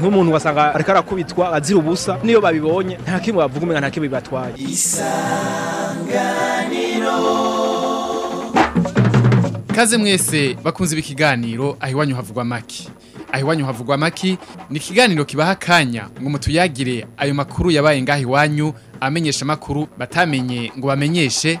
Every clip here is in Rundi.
nk'umuntu wasanga ariko arakubitwa azira ubusa niyo babibonye nta kimwe bavuga umenga nta kimwe bibatwaye isanganiro ikaze mwese bakunze ibi kiganiro aho iwanyu havugwa amaki aho iwanyu havugwa amaki ni ikiganiro kibaha akanya ngo mutuyagire ayo makuru yabaye ngaho iwanyu amenyesha makuru batamenye ngo bamenyeshe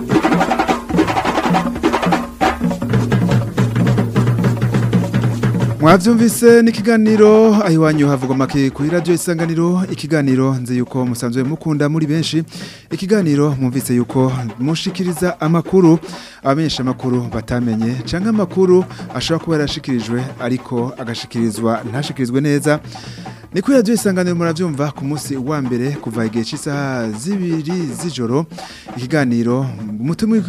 mwabyumvise n'ikiganiro aho iwanyu havugwa make kuri radiyo isanganiro ikiganiro nzi yuko musanzwe mukunda muri benshi ikiganiro mwumvise yuko mushikiriza amakuru abamenyesha amakuru batamenye cyangwa amakuru ashobora kuba yarashikirijwe ariko agashikirizwa ntashikirizwe neza ni kuri radiyo isanganiro murabyumva ku munsi wa mbere kuva igihe cy'isaha z'ibiri z'ijoro ikiganiro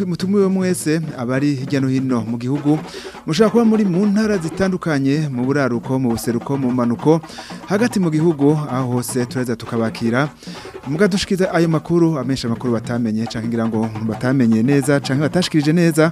mutumiwe mwese abari hirya no hino mu gihugu mushobora kuba muri mu ntara zitandukanye mu buraruko mu buseruko mu manuko hagati mu gihugu aho hose tureza tukabakira mugadushikiza ayo makuru amenshi amakuru batamenye cyangwa ngira ngo batamenye neza cyangwa batashikirije neza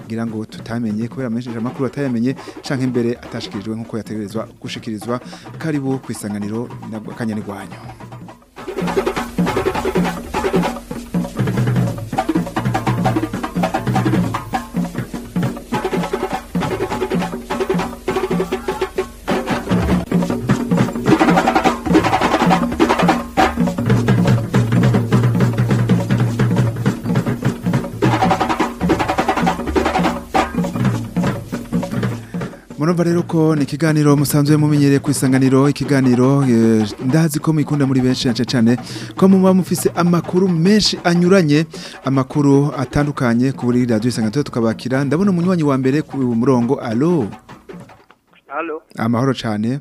kugira ngo tutamenye kubera menshi amakuru atayamenye canke imbere atashikirijwe nkuko yategerezwa gushikirizwa karibu kwisanganiro akanya ntigwanye murumva rero ko ni ikiganiro musanzwe mumenyereye ku isanganiro ikiganiro eh, ndazi ko muyikunda muri benshi cyane ko muba mufise amakuru menshi anyuranye amakuru atandukanye ku buri radiyo isanganiro tukabakira ndabona umunywanyi wa mbere ku murongo alo amahoro cyane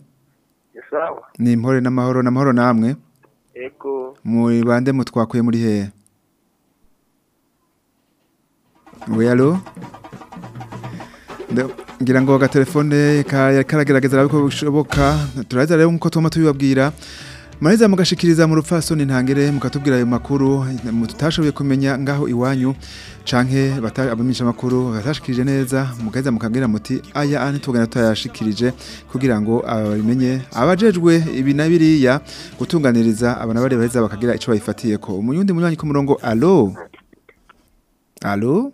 ni impore n'amahoro n'amahoro namwe muri bande mutwakuye muri hehe we alo ngira ngo agatelefone karagerageza arabiko bishoboka turaza rero nk'uko tugomba tubibabwira muraheza mugashikiriza mu rupfasoni ntangere mukatubwira ayo makuru tutashoboye kumenya ngaho iwanyu canke abamisha amakuru batashikirije neza mugaheza mukabwira muti aya ntitugana tutayashikirije kugira ngo abimenye abajejwe ibi na biriya gutunganiriza abana bari baheza bakagira ico bayifatiyeko umunyundi munywanyi ku murongo alo alo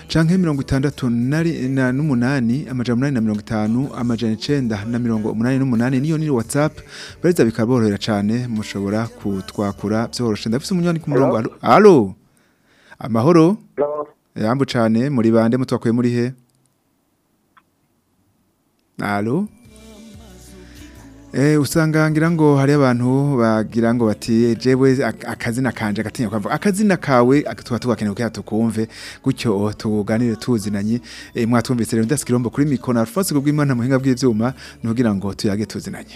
canke mirongo itandatu n'umunani amajana umunani na mirongo itanu amajana icenda na mirongo umunani n'umunani niyo ni watsapu bareza bikaborohera cane mushobora kutwakura vyoroshe ndafise umunywanyi ku murongo alo amahoro yambu cyane muri bande mutwakuye muri he alo eh, usanga ngira ngo hari abantu bagira ngo bati jewe akazina kanje agatinya kwavuga akazina kawe tuba tugakeneye kugira tukumve gutyo oh, tuganire tuzinanye eh, mwatumvise rero ndasikirombo kuri mikoro alphonse kubw'imana muhinga bw'ibyuma nugira ngo tuyage tuzinanye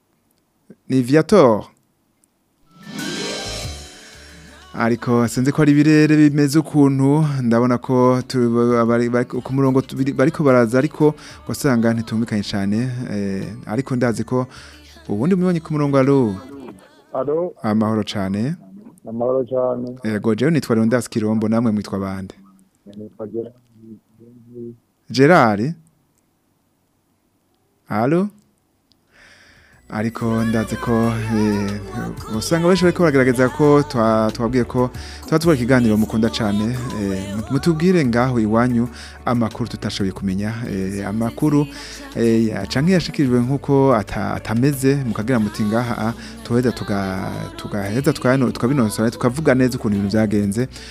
ni viator ariko sinzi ko ari birere bimeze ukuntu ndabona ko ku murongo bariko baraza ariko wasanga ntitumvikanye cyane eh, ariko ndazi ko ubundi mubonye ku murongo aro amahoro cyane amahoro cyane yego jewe nitwa Leondas Kirombo namwe mwitwa bande Gerard Halo? ariko ndazi ko eh, usanga benshi bariko baragaragaza ko twabwiye ko tuba tubora ikiganiro mukunda cyane eh, mutubwire ngaho iwanyu amakuru tutashoboye kumenya eh, amakuru acanke yashikirijwe nk'uko atameze mukagera muti ngaha ah, tuheza tukabinonosora tukavuga neza ukuntu ibintu byagenze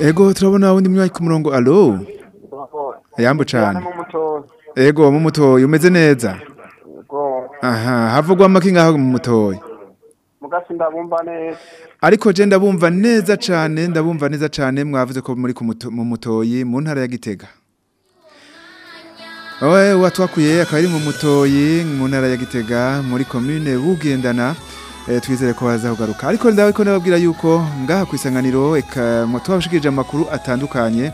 ego turabona wundi munywanyi ku murongo alo yambu cyane ego mu mutoyi umeze neza aha havugwa make ngaho mu mutoyi neza ariko je ndabumva neza cyane ndabumva neza cyane mwavuze ko muri mu mutoyi mu ntara ya gitega we watwakuye akaba ari mu mutoyi mu ntara ya gitega muri komine bugendana Eh, twizere ko baza ariko ndawe ko nababwira yuko ngaha ku isanganiro reka amakuru atandukanye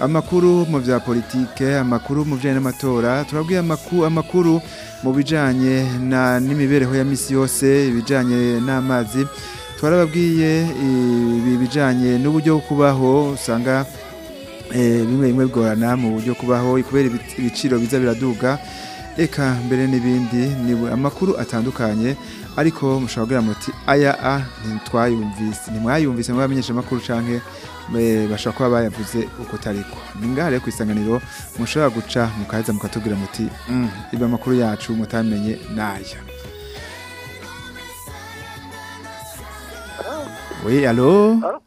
amakuru mu bya politike amakuru mu bijyanye n'amatora turabwiye amakuru mu bijyanye n'imibereho ya minsi yose ibijyanye n'amazi twarababwiye ibi bijyanye n'uburyo bwo kubaho usanga eh, bimwe bimwe bigorana mu buryo kubaho kubera ibiciro biza biraduga reka mbere n'ibindi ni amakuru atandukanye ariko mushobora muti aya a ah, ntitwayumvise ntimwayumvise mu bamenyeshamakuru cyangwa bashobora kuba bayavuze uko utariko ni ngaha rero ku isanganiro mushobora guca mukaza mukatubwira muti mm, ibi amakuru yacu mutamenye n'aya we alo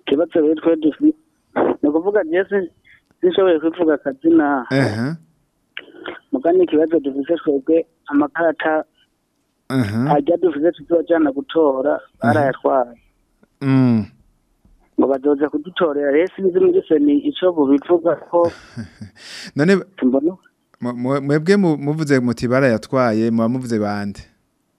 ikibazo rero twe ni ukuvuga njyewe sinshobora kwivuga akazina muga ni ikibazo duvuze twebwe amakarata ajya duvuze tuzajyana gutora barayatwaye mm. ngo bazoza kudutorera rero sinzi muri seni icyo bubivuga ko none mwebwe muvuze muti barayatwaye muba muvuze bande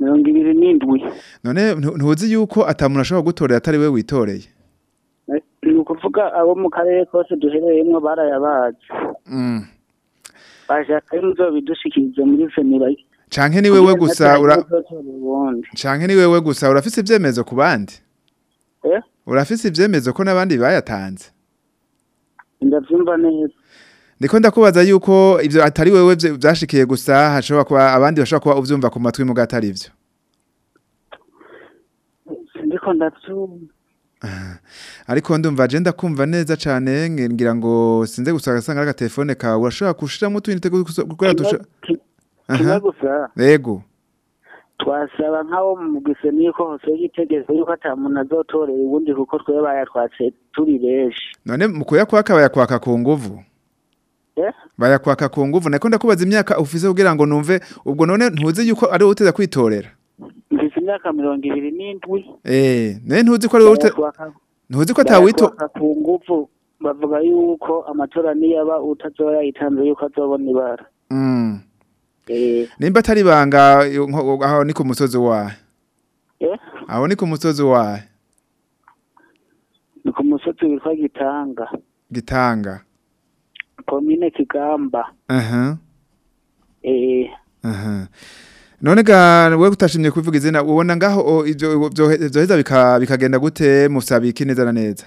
mirongo ibiri n'indwi none ntuzi yuko atamuntu ashobora gutorera atari we witoreye eh, ni ukuvuga abo mu karere kose duherereyemo barayabazi mm. bashaka inzu bidushyikiriza muri fenirayi canke ni wewe gusa ura ni wewe gusa urafise ibyemezo ku bandi eh? urafise ibyemezo ko n'abandi bayatanze ndabyumva neza Ndiko kubaza yuko ibyo atari wewe vyashikiye gusa hashobora kuba abandi bashobora kuba uvyumva ku matwi mu gatari ibyo Ndiko Ariko ndumva je ndakumva neza cane ngira ngo sinze gusaga sanga ka telefone ka urashobora gushiramo twinite gukora dusha. Yego. twasaba nk'aho mu giseni ko hose y'itegeko yuko atamuntu azotorera ubundi kuko twebaya twatse turi benshi none mu kuyakwaka bayakwaka ku nguvu bayakwaka ku nguvu nakunda kubaza imyaka ufize kugira ngo numve ubwo none ntuzi yuko ari wowe uteza kwitorera mfite imyaka mirongo ibiri n'indwi eee eh, nawe ntuzi ko ari wowe ntuzi ko atawito ku nguvu bavuga yuko amatora niyaba utazora yayitanze yuko azobona ibara mm. eh. nimba atari ibanga aho ni ku musozi wawe eh? aho ni ku musozi wawe ni ku musozi witwa gitanga gitanga komine kigamba aha eh aha none ga we gutashimye kuvuga izina ubona ngaho ibyo byoheza bikagenda gute musabiki neza na neza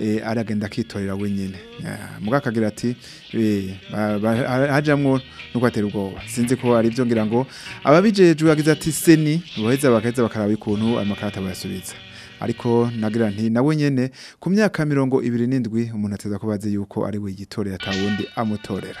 e, aragenda akitorera wenyene muga akagira ati e, hajamwo nuko atera ubwoba sinzi ko ari byo ngira ngo ababijejwe yagize ati seni baheza bakaheza bakaraba ukuntu amakarata bayasubiza ariko na garanti nawe nyene ku myaka mirongo ibiri n'indwi umuntu ateza kubaza yuko ari we yitorera atawundi amutorera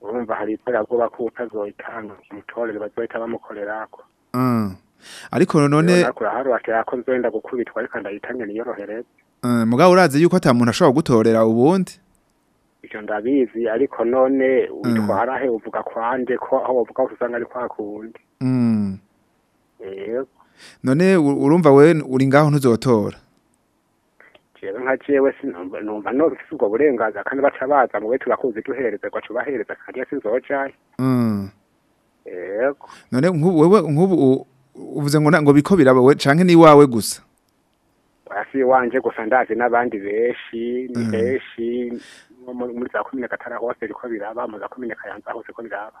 urumva hari iterabwoba ko utazoyitanga umutorere bazohita bamukorerako mm. ariko none kuraharubakeya ko nzenda gukubitwa ariko ndayitange niyorohereze mm, mugabo urazi yuko ata muntu ashobora gutorera ubundi ibyo ndabizi ariko none witwara mm. he uvuga kwanje ko aho bavuga ko usanga ari kwa kundi none urumva we uri ngaho ntuzotora jewe nka jewe numva noronse ubwo burenganzira kandi baca baza ngo we turakuzi duherereza ngo tubahereza kandi sinzojaye mm. yego none nk'ubu wewe nk'ubu uvuze ngo ntabwo biko biraba we canke ni iwawe gusa si iwanje gusa ndazi n'abandi benshi ni benshi mm. muri za komine gatara hose riko biraba mu za komine kayanza hose ko biraba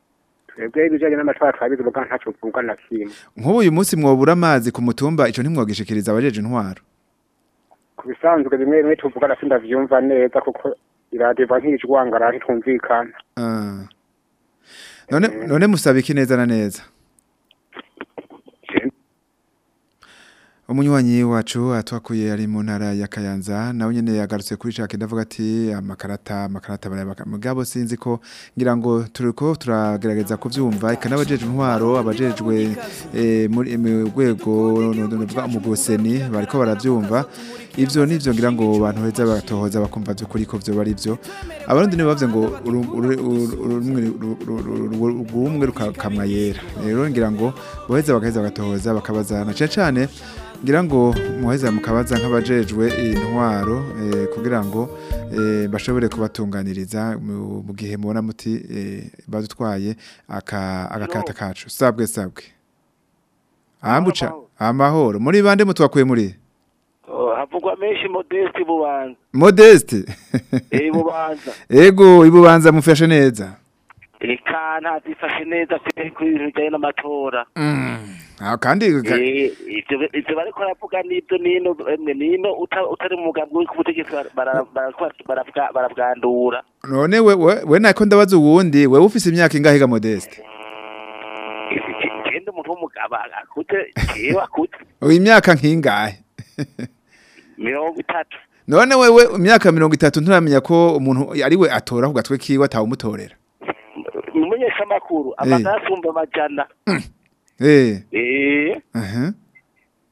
twebwe ibijyanye n'amacwara twabiduruka ntacyo twunguka na kimwe nk'ubu uyu munsi mwobura amazi ku mutumba icyo ntimwogishikiriza abajeje intwaro ku bisanzwe bimwe bimwe tuvuga na sinda byumva neza kuko iradeva nk'ijwangara ntitumvikana ah. none none musaba iki neza na neza umunywanyi wacu atwakuye ari mu ntara ya Kayanza nawe nyene yagarutse kuri cake ndavuga ati amakarata amakarata mugabo sinzi ko ngira ngo turiko turagerageza kuvyumva ikanabajeje intwaro abajejwe muri mu rwego no, no, mu guseni bariko baravyumva ivyo nivyo ngira ngo bantu heza batohoza bakumva vyo kuri ko vyo bari vyo abarundi nibo bavye ngo urumwe rukakamwa yera rero ngira ngo boheza bagaheza bagatohoza bakabazana cane cane ngira ngo muheza mukabaza nk'abajejwe intwaro eh, kugira ngo eh, bashobore kubatunganiriza mu gihe mubona muti eh, badutwaye agakata kacu sabwe sabwe ambuca amahoro muri bande mutwakuye muri kugwa menshi modeste ibubanza modeste eh, ibubanza yego ibubanza mufashe neza reka ntazifashe neza pe ku bijyanye n'amatora mm. ah, kandi eh, ibyo bariko baravuga n'ibyo n'ino n'ino utari umugambwe w'ubutegetsi barabwandura none we nako ndabaza ubundi wewe ufise imyaka ingahe ga modeste eh, genda umuntu w'umugabo akute yewe akute imyaka nk'ingahe mirongo itatu none wewe imyaka mirongo itatu nturamenya ko umuntu ariwe atora ku gatwe kiwe atawumutorera ni umunyeshamakuru eh. amagara asumba amajyana ni eh. eh.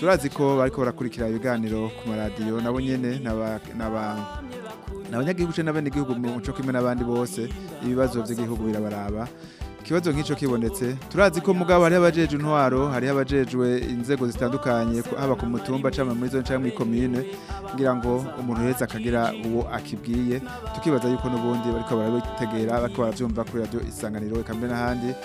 turazi ko bari barakurikira ibiganiro ku maradiyo nabo nyine ni abanyagihugu n'abenegihugu mu muco kimwe n'abandi bose ibibazo by'igihugu birabaraba kibazo nk'icyo kibonetse turazi ko mugabo hari abajeje intwaro hari abajejwe inzego zitandukanye haba ku mutumba cyangwa muri zone cyangwa muri komine kugira ngo umuntu wese akagira uwo akibwiye tukibaza yuko n'ubundi bariko barabitegera bariko baravyumva kuri radio isanganiro eka mbere n'ahandi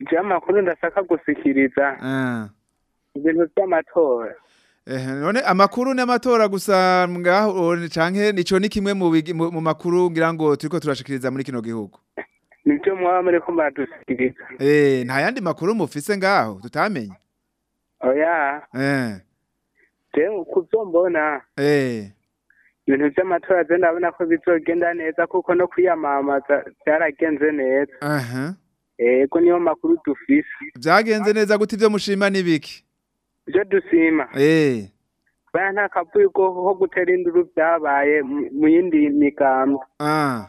njye amakuru ndashaka gushyikiriza ah. ibintu by'amatora eh, none amakuru n'amatora gusa ngaho canke nico ni kimwe mu makuru ngira ngo turiko turashikiriza muri kino gihugu nibyo mwaba muri ko muradushikiriza eh nta yandi makuru mufise ngaho tutamenye oya eh je kuzombona eh ibintu by'amatora je ndabona ko bizogenda neza kuko no kwiyamamaza byaragenze neza aha eko niyo makuru dufise byagenze neza gute ibyo mushima n'ibiki ibyo dusima eh. baya nta kavuyo ko gutera induru byabaye mu yindi migambwe ah.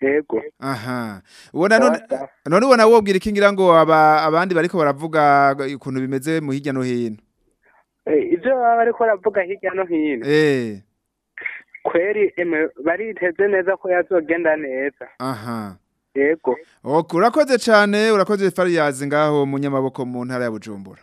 yego aha ubona none ubona wobwira iki ngira ngo abandi bariko baravuga ukuntu bimeze mu hirya no hino eh, ibyo baba bariko baravuga hirya no hino eh. kweri bariteze neza ko yazogenda neza aha yego urakoze cyane urakoze fariyazi ngaho munyamaboko mu ntara ya bujumbura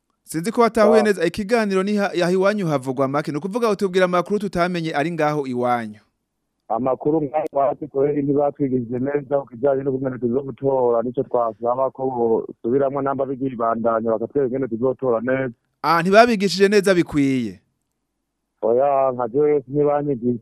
Sinzi ko watahuye neza eh, ikiganiro ni yaha iwanyu havugwa make ni ukuvuga utubwira amakuru tutamenye ari ngaho iwanyu amakuru nk'ayo wacu kubera ntibatwigirije neza ku kijyanye n'ubumwe tuzo nicyo twasaba ko busubiramo namba bigibandanya bakatwereka ingene tuzotora neza ah ntibabigishije neza bikwiye oya nkaje ntibanyigiye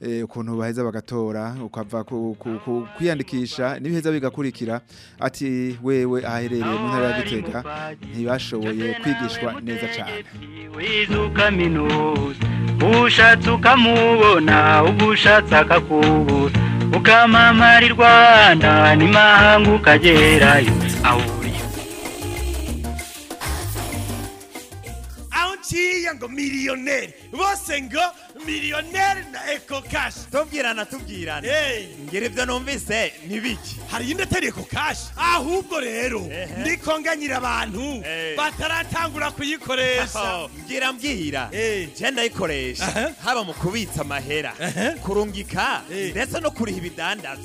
eh, ukuntu baheza bagatora ukava kwiyandikisha n'ibiheza bigakurikira ati wewe ahaherereye mu ntara ya gitega ntibashoboye kwigishwa neza cyane ushatse ukamubona ugushatse akakubura ukamamarirwa ni mahanga ukagerayo ngo miliyoneri miliyoneri na eko kashi tubwirana tubwirana ngera ibyo numvise ntibike hari indi atari eko kashi ahubwo rero ndikonganyira abantu bataratangura kuyikoresha mbwira mbwira genda ayikoresha haba mu kubitsa amahera kurungika ndetse no kuriha ibidandazwa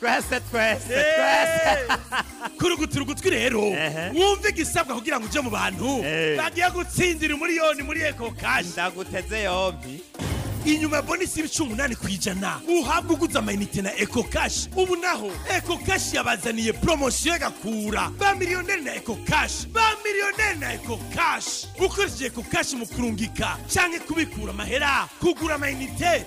twese twese eh. twese kuruguta urugutwi rero wumve igisabwa kugira ngo ujye mu bantu bagiye gutsindira muri muri eko kashi ndaguteze yombi inyuma ya bonisi y'ibiciro umunani ku ijana uhabwa uguze amayinite na eko kashi ubu naho eko kashi yabazaniye poromosiyo gakura ba miliyoneri na eko kashi ba miliyoneri na eko kashi ukoresheje eko kashi mu kurungika cyangwa kubikura amahera kugura amayinite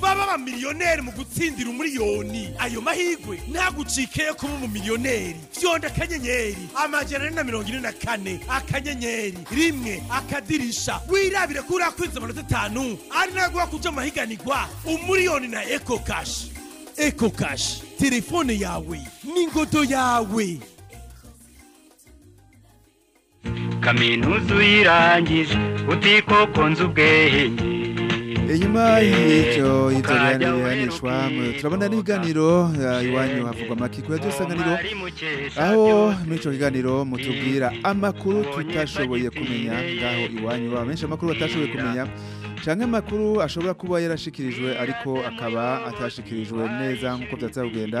baba ba abamiliyoneri mu gutsindira umuriyoni ayo mahirwe ntagucike yo kuba umumiliyoneri byonda akanyenyeri amajana ane na mirongo ine na kane akanyenyeri rimwe akadirisha wirabire ko uri akwinze amanota atanu ari nayo guha kuja amahiganirwa umuriyoni na eko kashi eco cash telefone yawe n'ingodo yawe kaminuza uyirangije utikoko eh, ubwenge inyuma y'icyo ibyo biganiro turabona n'ibiganiro eh, iwanyu havugwa amakiko ya byose aganiro aho muri icyo kiganiro mutubwira eh, amakuru tutashoboye kumenya ngaho iwanyu baba menshi amakuru batashoboye kumenya cyangwa amakuru ashobora kuba yarashikirijwe ariko akaba atashikirijwe neza nk'uko byatagenda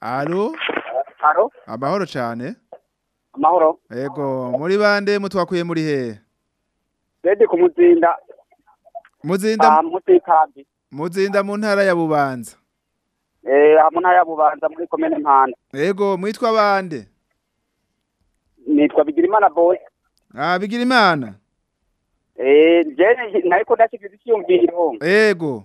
alo amahoro cyane amahoro yego muri bande mutwakuye muri hehe redi ku muzinda ah, muzinda mu ntara ya bubanza Eh, ah, eh, mu ntara ya bubanza muri komene mpanda yego mwitwa bande nitwa bigirimana boye ah bigirimana eh jene ndakigize icyumviro yego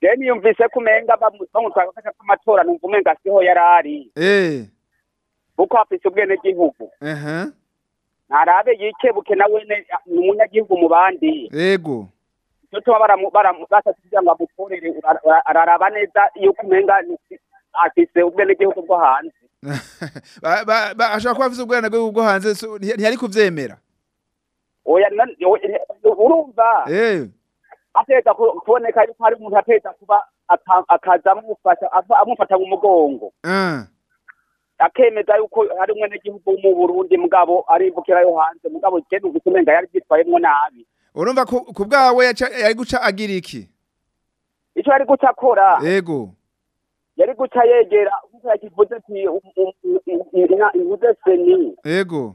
rero yumvise ko umenga bamutanga ko amatora numva umenga siho yari ari kuko hafise ubwenegihugu ntarabe yikebuke nawe ni umunyagihugu mu bandi yego icyo tuba basatse kugira ngo amukorere araraba neza yuko umenga afise ubwenegihugu bwo hanze ashobora kuba afite ubwana bwo hanze ntiyari kubyemera urumva ateza kuboneka yuko hari umuntu ateza kuba akaza amufata mu mugongo ah. akemeza yuko ari umwenegihugu mu burundi mugabo arimvukira yo hanze mugabo kenda ufite umenga yari yitwayemo nabi urumva ku bwawe yari guca agira iki icyo yari guca akora yego yari guca yegera kuko yakivuze ati ivuze seni yego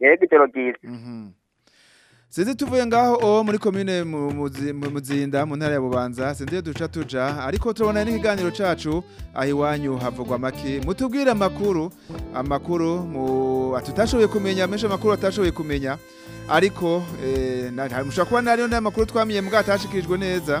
ego ijoro ryiza mhm. sinzi tuvuye ngaho muri komine mu muzinda mu ntara ya bubanza sinzi iyo duca tuja ariko turabona n'ikiganiro cacu aho iwanyu havugwa make mutubwire amakuru amakuru tutashoboye kumenya menshi amakuru atashoboye kumenya ariko eh, mushobora kuba n'ariyo n'amakuru twamenye mbwa atashikirijwe neza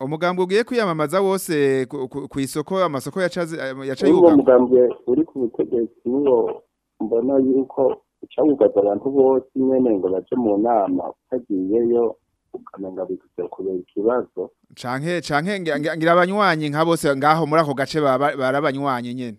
umugambo ugiye kwiyamamaza wose ku isoko amasoko yaca yubuka umugambi uri ku butegetsi niwo mbona yuko ucagugaza abantu bose nyine ngo baje mu nama utagiyeyo ukamenya bigutse kubera ikibazo canke canke ngira abanywanyi nka bose ngaho muri ako gace barabanywanyi nyine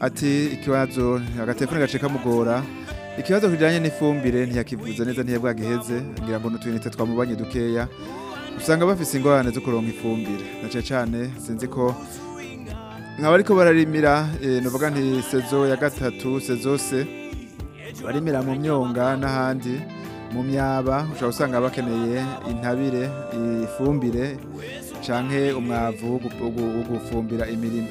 ati ikibazo agaterefone gaceka mugora ikibazo kijanye n'ifumbire ntiyakivuze neza ntiyabwagiheze ngira ngo n'utuyinite twamubanye dukeya usanga bafise ingorane zo kuronka ifumbire nace cyane sinzi ko nkaba ariko bararimira eh, nuvuga nti sezo ya gatatu sezo se barimira mu myonga n'ahandi mu myaba ushobora usanga bakeneye intabire ifumbire canke umwavu wo gufumbira imirima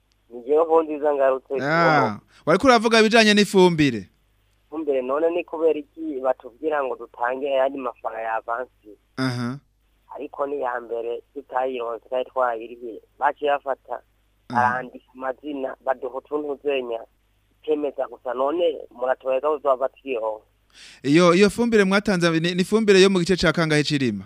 ah, wari kuravuga ibijyanye n'ifumbire ifumbire none ni kubera iki batubwira ngo dutange ayandi mafaranga ya avansi ariko ni mbere tutayironse kandi twayirihiye baciye bafata barandika amazina baduha utuntu uzenya bakemeza gusa none muratubaza uzoba twiho iyo iyo fumbire mwatanze ni fumbire yo mu gice ca kangahe cirima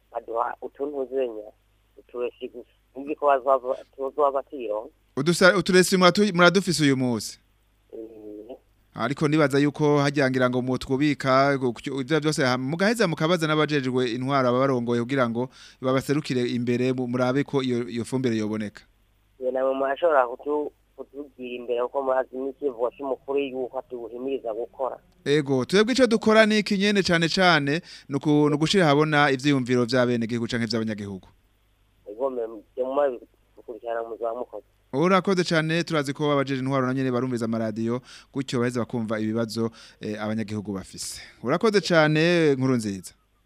baduha utuntu uzenya gusa nzi ko bazuba batiro uturesi muradufise uyu munsi eh. ariko ah, nibaza yuko hagirangira ngo mutwubika ibyo byose mugaheza mukabaza n'abajejwe intwara barongoye kugira ngo babaserukire imbere murabe ko iyo fumbire yoboneka kutubwira imbere kuko murazi cy'umukuru y'uko tuwuhimiriza gukora ego twebwe icyo dukora ni iki nyene cyane cyane ni ugushyira habona ibyiyumviro bya bene gihugu canke vy'abanyagihugu ego urakoze cyane turazi ko abajeje intwaro na nyene barumviriza amaradiyo gutyo baheze bakumva ibibazo abanyagihugu bafise urakoze cyane nkuru nziza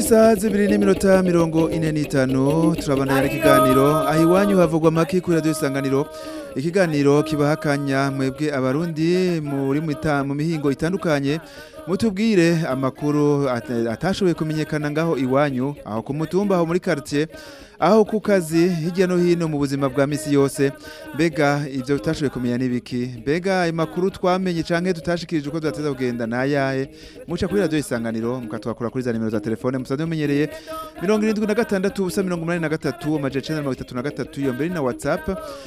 isaha zibiri n'iminota mirongo ine n'itanu turabandanya ikiganiro aho iwanyu havugwa amaki kuri radiyo isanganiro ikiganiro kibaha akanya mwebwe abarundi muri mu mihingo itandukanye mutubwire amakuru atashoboye kumenyekana ngaho iwanyu aho ku mutumba aho muri karitsiye aho ku kazi hirya no hino mu buzima bwa misi yose mbega ibyo tutashoboye kumenya n'ibiki mbega ayo makuru twamenye cyangwa tutashikirije uko tudateza kugenda ni ayahe muca kuri radiyo isanganiro mukatwakura kuri za nimero za telefone musanzwe mumenyereye mirongo irindwi na gatandatu ubusa mirongo umunani na gatatu amajana icyenda mirongo itatu na gatatu iyo mbere na watsapu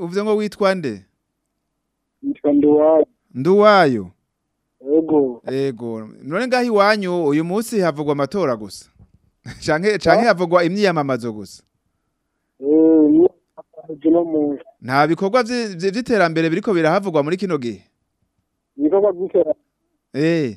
uvuze ngo witwa nde nduwayo ego none ngaho iwanyu uyu munsi havugwa amatora gusa canke havugwa imyiyamamazo gusa nta bikorwa vy'iterambere biriko birahavugwa muri kino gihe ibikorwa vy'iterambere eh.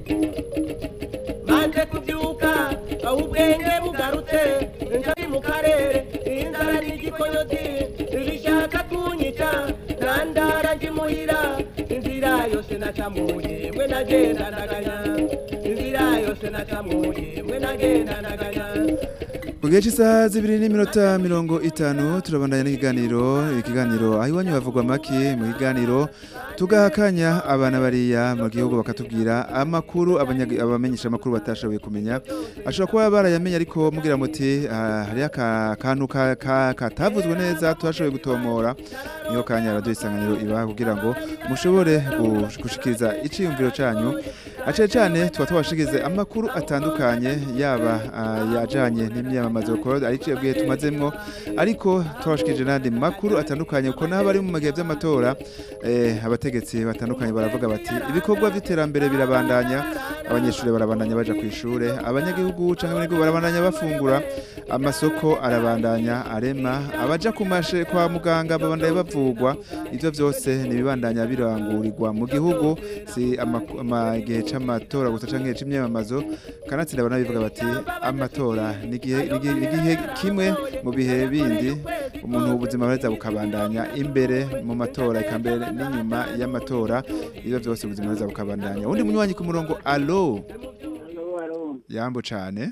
manje kubyuka aho ubwenge bugarutse njari mu karere iyi nzara ni igikonyoti ibishaka kunyica nta ndara yose natamuye mwenagenda ndaganya inzira yose natamuye mwenagenda ndaganya mu gihe cy'isaha z'ibiri n'iminota mirongo itanu turabandanya n'ikiganiro ikiganiro aho iwanyu havugwa make mu kiganiro tugaha akanya abana bariya mu gihugu bakatubwira amakuru abamenyesha amakuru batashoboye kumenya ashobora kuba barayamenye ariko mubwira muti ah, hari akantu katavuzwe neza tutashoboye gutomora niyo kanya radiyo isanganiro ibaha kugira ngo mushobore gushikiriza icyiyumviro cyanyu acye cyane tuba tubashikirize amakuru atandukanye yaba ah, yajyanye n'imyaka amaze gukora ari yabwiye tumazemo ariko twabashikije n'andi makuru atandukanye kuko n'aho bari mu magihe by'amatora eh, abategetsi batandukanye baravuga bati ibikorwa by'iterambere birabandanya abanyeshuri barabandanya bajya ku ishure abanyagihugu cyangwa barabandanya bafungura amasoko arabandanya arema abajya ku mashe kwa muganga babandanya bavugwa ibyo byose ni bibandanya birangurirwa mu gihugu si amagihe c'amatora gusa canke c'imyamamazo kanatsinda banabivuga bati amatora ni gihe igihe kimwe mu bihe bindi umuntu ubuzima burahita bukabandanya imbere mu matora eka mbere n'inyuma y'amatora ibyo byose ubuzima burahita bukabandanya undi munywanyi ku murongo alo yambo cyane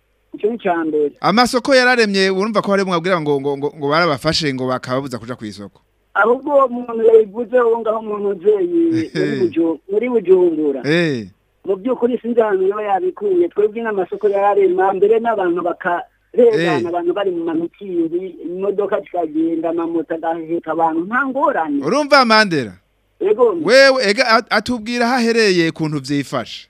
amasoko yararemye urumva ko harimo mwabwira ngo ngo ngo barabafashe ngo bakababuza kuja ku isoko ahubwo umuntu yabivuze uwo ngaho umuntu uzeyi eh. muri bujumbura eh. mu by'ukuri sinzi ahantu yaba yabikuye twebwe n'amasoko yararema mbere n'abantu baka reba eh. abantu bari mu mamikingi imodoka zikagenda amamoto agaheka abantu nta ngorane urumva Mandela wewe atubwira hahereye ukuntu byifashe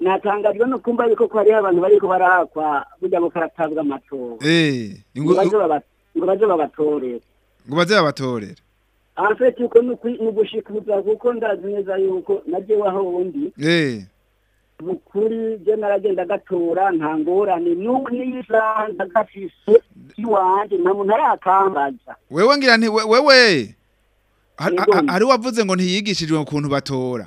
natangajwe no kumva yuko ko hariho abantu bari ko barahakwa burya ngo karatabwa amatora eh, ngo baze babatorere ngo baze babatorere afite yuko ni ugushikuza kuko ndazi neza yuko nagiye aho wundi eh. ni ukuri byo naragenda agatora nta ngorane n'ubu n'isaha iwanjye nta muntu wewe ngira nti wewe hari wavuze ngo ntiyigishijwe ukuntu batora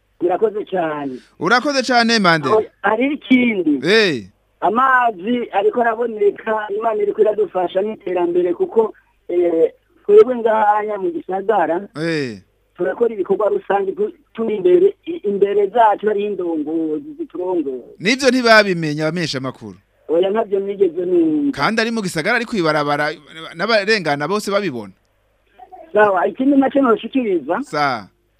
murakoze cyane urakoze cyane mande hari ikindi amazi ariko araboneka imana iri kuradufasha n'iterambere kuko twebwe eh, ngahanya mu gisagara turakora ibikorwa rusange turi imbere imbere zacu hariho indongozi ziturongora n'ibyo ntibabimenya abamenyesha amakuru oya nkabyo nigeze numva kandi ari mu gisagara ari kwibarabara n'abarengana bose babibona sawa ikindi nacyo ntushikiriza sawa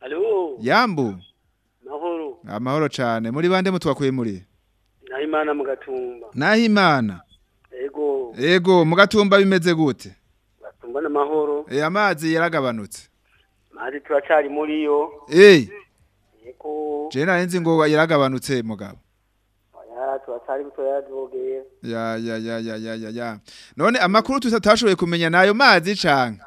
alo yambu mahoro amahoro cyane muri bande mutwakuye muri nahimana mu gatumba nahimana ego ego mu bimeze gute amahoro eh amazi yaragabanutse mazi turacari muri yo eh yego je narenze ngo yaragabanutse mugabo ya ya ya ya ya ya ya none amakuru tutatashoboye kumenya nayo mazi canga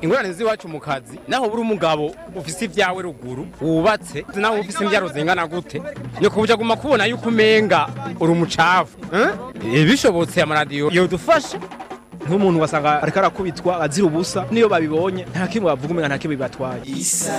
ingorane z'iwacu mu kazi naho buri umugabo ufise ibyawe ruguru wubatse naho ufise imbyaro zingana gute ni ku buryo kubona yuko umenga uri umucafu eh? Eh, bishobotse amaradiyo yodufasha nk'umuntu wasanga ariko arakubitwa azira ubusa niyo babibonye nta kimwe bavuga umenya nta kimwe bibatwaye isanganiro